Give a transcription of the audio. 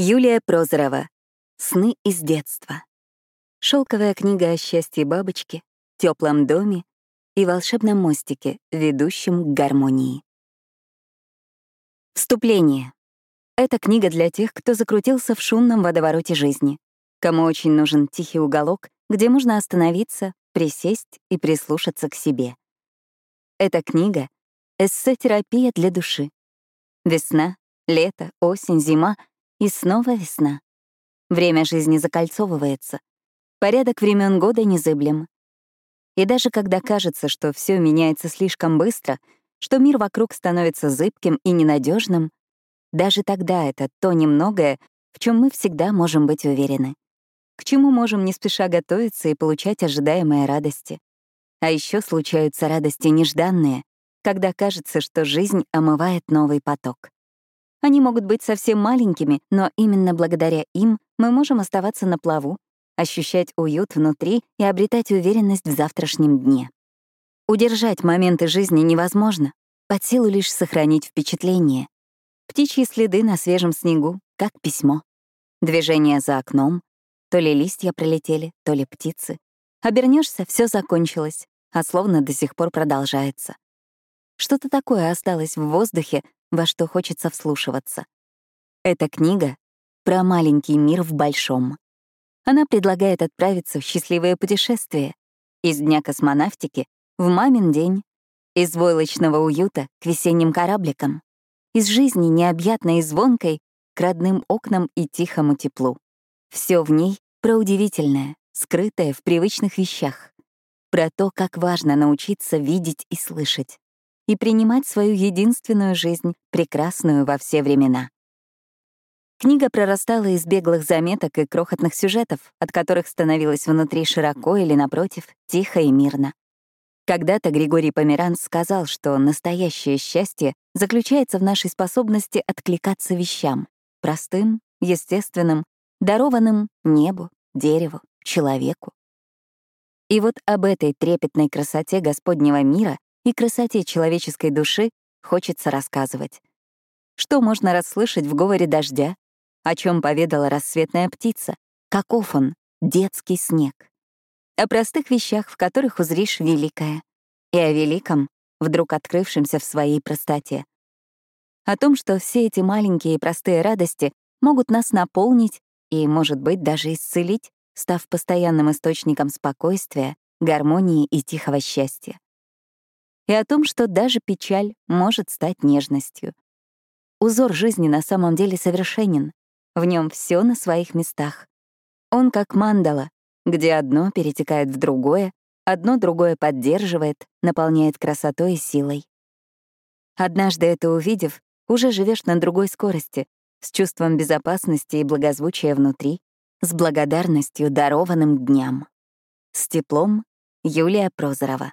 Юлия Прозорова. Сны из детства. Шелковая книга о счастье бабочки, теплом доме и волшебном мостике, ведущем к гармонии. Вступление. Это книга для тех, кто закрутился в шумном водовороте жизни, кому очень нужен тихий уголок, где можно остановиться, присесть и прислушаться к себе. Эта книга — эссе-терапия для души. Весна, лето, осень, зима — и снова весна. Время жизни закольцовывается. Порядок времен года незыблем. И даже когда кажется, что все меняется слишком быстро, что мир вокруг становится зыбким и ненадежным, даже тогда это то немногое, в чем мы всегда можем быть уверены. К чему можем не спеша готовиться и получать ожидаемые радости. А еще случаются радости нежданные, когда кажется, что жизнь омывает новый поток. Они могут быть совсем маленькими, но именно благодаря им мы можем оставаться на плаву, ощущать уют внутри и обретать уверенность в завтрашнем дне. Удержать моменты жизни невозможно, под силу лишь сохранить впечатление. Птичьи следы на свежем снегу, как письмо. Движение за окном, то ли листья пролетели, то ли птицы. Обернешься, все закончилось, а словно до сих пор продолжается. Что-то такое осталось в воздухе, во что хочется вслушиваться. Эта книга про маленький мир в большом. Она предлагает отправиться в счастливое путешествие из дня космонавтики в мамин день, из войлочного уюта к весенним корабликам, из жизни необъятной и звонкой к родным окнам и тихому теплу. Все в ней про удивительное, скрытое в привычных вещах, про то, как важно научиться видеть и слышать и принимать свою единственную жизнь, прекрасную во все времена. Книга прорастала из беглых заметок и крохотных сюжетов, от которых становилось внутри широко или, напротив, тихо и мирно. Когда-то Григорий Померанц сказал, что настоящее счастье заключается в нашей способности откликаться вещам — простым, естественным, дарованным небу, дереву, человеку. И вот об этой трепетной красоте Господнего мира и красоте человеческой души хочется рассказывать. Что можно расслышать в говоре дождя? О чем поведала рассветная птица? Каков он, детский снег? О простых вещах, в которых узришь великое. И о великом, вдруг открывшемся в своей простоте. О том, что все эти маленькие и простые радости могут нас наполнить и, может быть, даже исцелить, став постоянным источником спокойствия, гармонии и тихого счастья и о том, что даже печаль может стать нежностью. Узор жизни на самом деле совершенен, в нем все на своих местах. Он как мандала, где одно перетекает в другое, одно другое поддерживает, наполняет красотой и силой. Однажды это увидев, уже живешь на другой скорости, с чувством безопасности и благозвучия внутри, с благодарностью дарованным дням. С теплом Юлия Прозорова.